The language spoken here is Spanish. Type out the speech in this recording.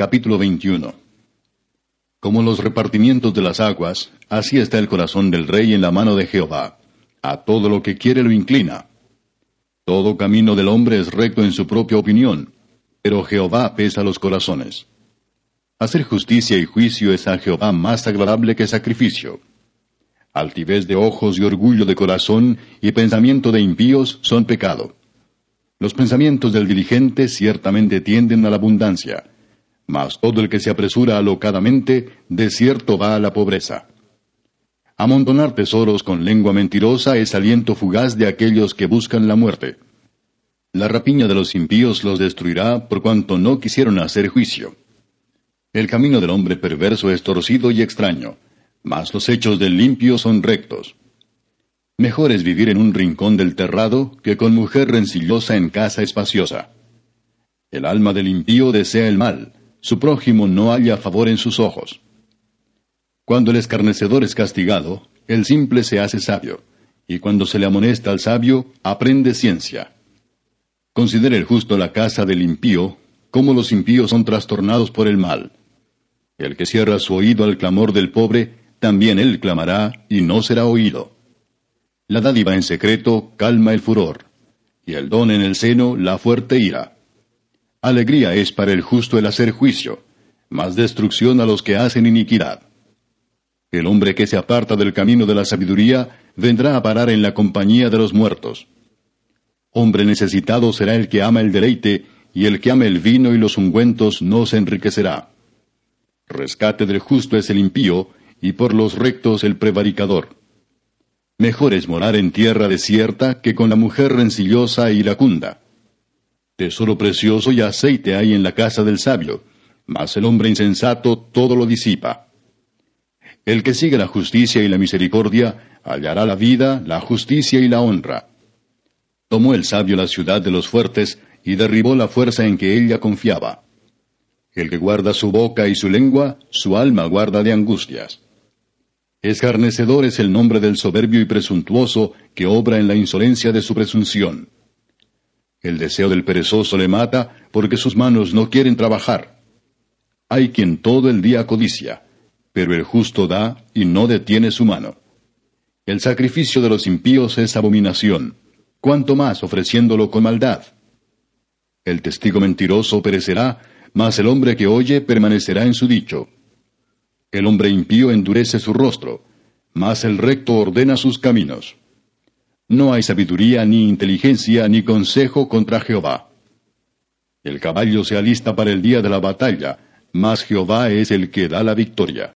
Capítulo 21 Como los repartimientos de las aguas, así está el corazón del rey en la mano de Jehová. A todo lo que quiere lo inclina. Todo camino del hombre es recto en su propia opinión, pero Jehová pesa los corazones. Hacer justicia y juicio es a Jehová más agradable que sacrificio. Altivez de ojos y orgullo de corazón y pensamiento de impíos son pecado. Los pensamientos del diligente ciertamente tienden a la abundancia, mas todo el que se apresura alocadamente, de cierto va a la pobreza. Amontonar tesoros con lengua mentirosa es aliento fugaz de aquellos que buscan la muerte. La rapiña de los impíos los destruirá por cuanto no quisieron hacer juicio. El camino del hombre perverso es torcido y extraño, mas los hechos del limpio son rectos. Mejor es vivir en un rincón del terrado que con mujer rencillosa en casa espaciosa. El alma del impío desea el mal, su prójimo no halla favor en sus ojos. Cuando el escarnecedor es castigado, el simple se hace sabio, y cuando se le amonesta al sabio, aprende ciencia. Considere el justo la casa del impío, cómo los impíos son trastornados por el mal. El que cierra su oído al clamor del pobre, también él clamará y no será oído. La dádiva en secreto calma el furor, y el don en el seno la fuerte ira. Alegría es para el justo el hacer juicio, mas destrucción a los que hacen iniquidad. El hombre que se aparta del camino de la sabiduría vendrá a parar en la compañía de los muertos. Hombre necesitado será el que ama el deleite, y el que ama el vino y los ungüentos no se enriquecerá. Rescate del justo es el impío, y por los rectos el prevaricador. Mejor es morar en tierra desierta que con la mujer rencillosa e iracunda. Tesoro precioso y aceite hay en la casa del sabio, mas el hombre insensato todo lo disipa. El que sigue la justicia y la misericordia hallará la vida, la justicia y la honra. Tomó el sabio la ciudad de los fuertes y derribó la fuerza en que ella confiaba. El que guarda su boca y su lengua, su alma guarda de angustias. Escarnecedor es el nombre del soberbio y presuntuoso que obra en la insolencia de su presunción. El deseo del perezoso le mata porque sus manos no quieren trabajar. Hay quien todo el día codicia, pero el justo da y no detiene su mano. El sacrificio de los impíos es abominación, cuanto más ofreciéndolo con maldad. El testigo mentiroso perecerá, mas el hombre que oye permanecerá en su dicho. El hombre impío endurece su rostro, mas el recto ordena sus caminos. No hay sabiduría, ni inteligencia, ni consejo contra Jehová. El caballo se alista para el día de la batalla, mas Jehová es el que da la victoria.